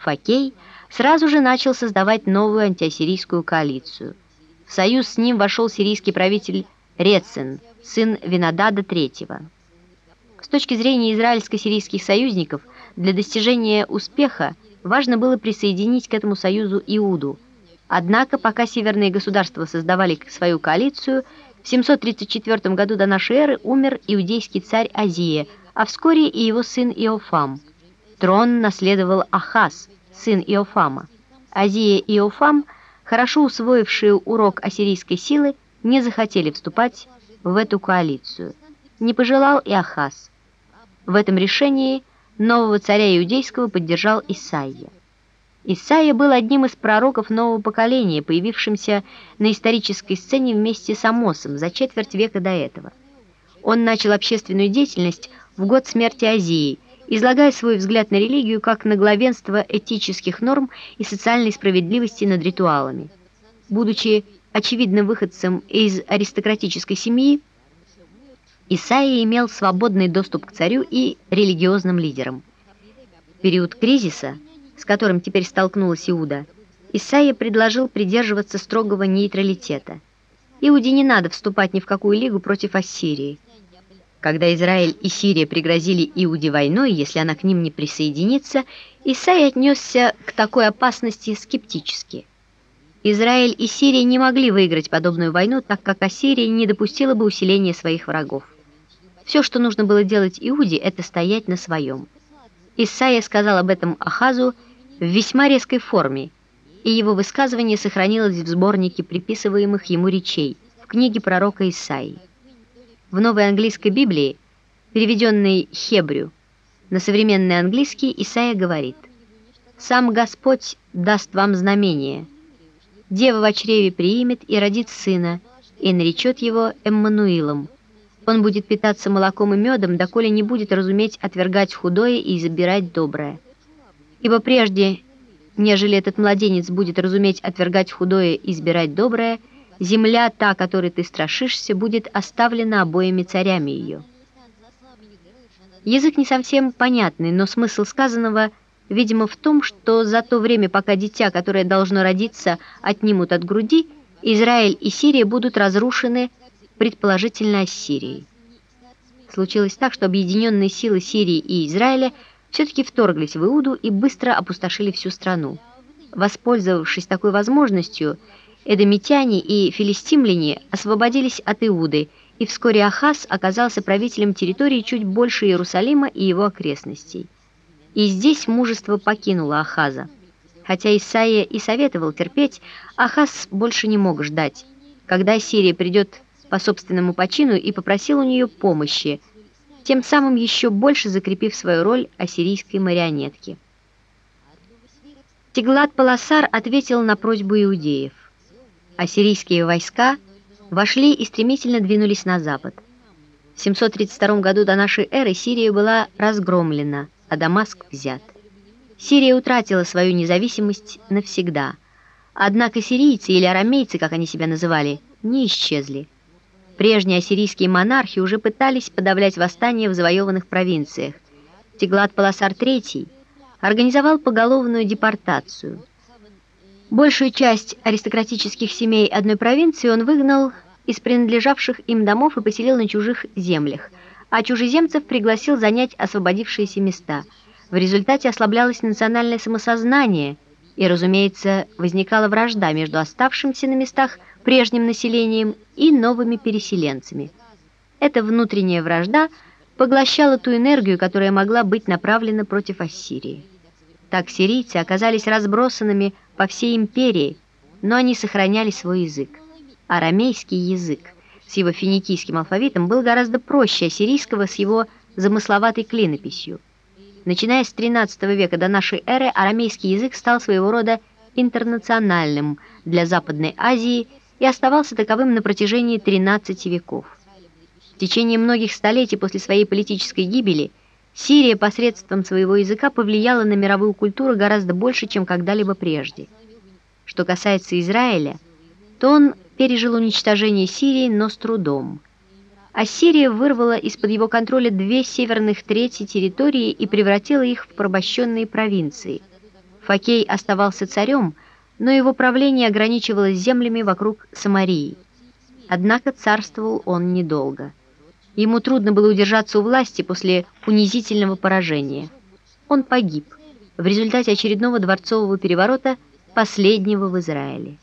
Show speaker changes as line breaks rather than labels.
Факей сразу же начал создавать новую антиассирийскую коалицию. В союз с ним вошел сирийский правитель Рецин, сын Винодада III. С точки зрения израильско-сирийских союзников, для достижения успеха важно было присоединить к этому союзу Иуду. Однако, пока северные государства создавали свою коалицию, в 734 году до эры умер иудейский царь Азия, а вскоре и его сын Иофам. Трон наследовал Ахаз, сын Иофама. Азия и Иофам, хорошо усвоившие урок ассирийской силы, не захотели вступать в эту коалицию. Не пожелал и Ахаз. В этом решении нового царя иудейского поддержал Исаия. Исаия был одним из пророков нового поколения, появившимся на исторической сцене вместе с Амосом за четверть века до этого. Он начал общественную деятельность в год смерти Азии, излагая свой взгляд на религию как на главенство этических норм и социальной справедливости над ритуалами. Будучи очевидным выходцем из аристократической семьи, Исаия имел свободный доступ к царю и религиозным лидерам. В период кризиса – с которым теперь столкнулась Иуда, Исаия предложил придерживаться строгого нейтралитета. Иуде не надо вступать ни в какую лигу против Ассирии. Когда Израиль и Сирия пригрозили Иуде войной, если она к ним не присоединится, Исаия отнесся к такой опасности скептически. Израиль и Сирия не могли выиграть подобную войну, так как Ассирия не допустила бы усиления своих врагов. Все, что нужно было делать Иуде, это стоять на своем. Исаия сказал об этом Ахазу, в весьма резкой форме, и его высказывание сохранилось в сборнике приписываемых ему речей в книге пророка Исаии. В новой английской Библии, переведенной Хебрю, на современный английский Исаия говорит «Сам Господь даст вам знамение. Дева в чреве приимет и родит сына, и наречет его Эммануилом. Он будет питаться молоком и медом, доколе не будет разуметь отвергать худое и забирать доброе». Ибо прежде, нежели этот младенец будет разуметь отвергать худое и избирать доброе, земля, та, которой ты страшишься, будет оставлена обоими царями ее. Язык не совсем понятный, но смысл сказанного, видимо, в том, что за то время, пока дитя, которое должно родиться, отнимут от груди, Израиль и Сирия будут разрушены, предположительно, Ассирией. Случилось так, что объединенные силы Сирии и Израиля – все-таки вторглись в Иуду и быстро опустошили всю страну. Воспользовавшись такой возможностью, эдомитяне и филистимляне освободились от Иуды, и вскоре Ахаз оказался правителем территории чуть больше Иерусалима и его окрестностей. И здесь мужество покинуло Ахаза. Хотя Исаия и советовал терпеть, Ахаз больше не мог ждать. Когда Сирия придет по собственному почину и попросил у нее помощи – тем самым еще больше закрепив свою роль ассирийской марионетки. Теглат-Паласар ответил на просьбу иудеев. Ассирийские войска вошли и стремительно двинулись на запад. В 732 году до нашей эры Сирия была разгромлена, а Дамаск взят. Сирия утратила свою независимость навсегда. Однако сирийцы или арамейцы, как они себя называли, не исчезли. Прежние ассирийские монархи уже пытались подавлять восстания в завоеванных провинциях. Теглат-Паласар III организовал поголовную депортацию. Большую часть аристократических семей одной провинции он выгнал из принадлежавших им домов и поселил на чужих землях, а чужеземцев пригласил занять освободившиеся места. В результате ослаблялось национальное самосознание, и, разумеется, возникала вражда между оставшимся на местах прежним населением и новыми переселенцами. Эта внутренняя вражда поглощала ту энергию, которая могла быть направлена против Ассирии. Так сирийцы оказались разбросанными по всей империи, но они сохраняли свой язык. Арамейский язык с его финикийским алфавитом был гораздо проще ассирийского с его замысловатой клинописью. Начиная с XIII века до нашей эры арамейский язык стал своего рода интернациональным для Западной Азии и оставался таковым на протяжении 13 веков. В течение многих столетий после своей политической гибели Сирия посредством своего языка повлияла на мировую культуру гораздо больше, чем когда-либо прежде. Что касается Израиля, то он пережил уничтожение Сирии, но с трудом. Ассирия вырвала из-под его контроля две северных трети территории и превратила их в порабощенные провинции – Факей оставался царем, но его правление ограничивалось землями вокруг Самарии. Однако царствовал он недолго. Ему трудно было удержаться у власти после унизительного поражения. Он погиб в результате очередного дворцового переворота, последнего в Израиле.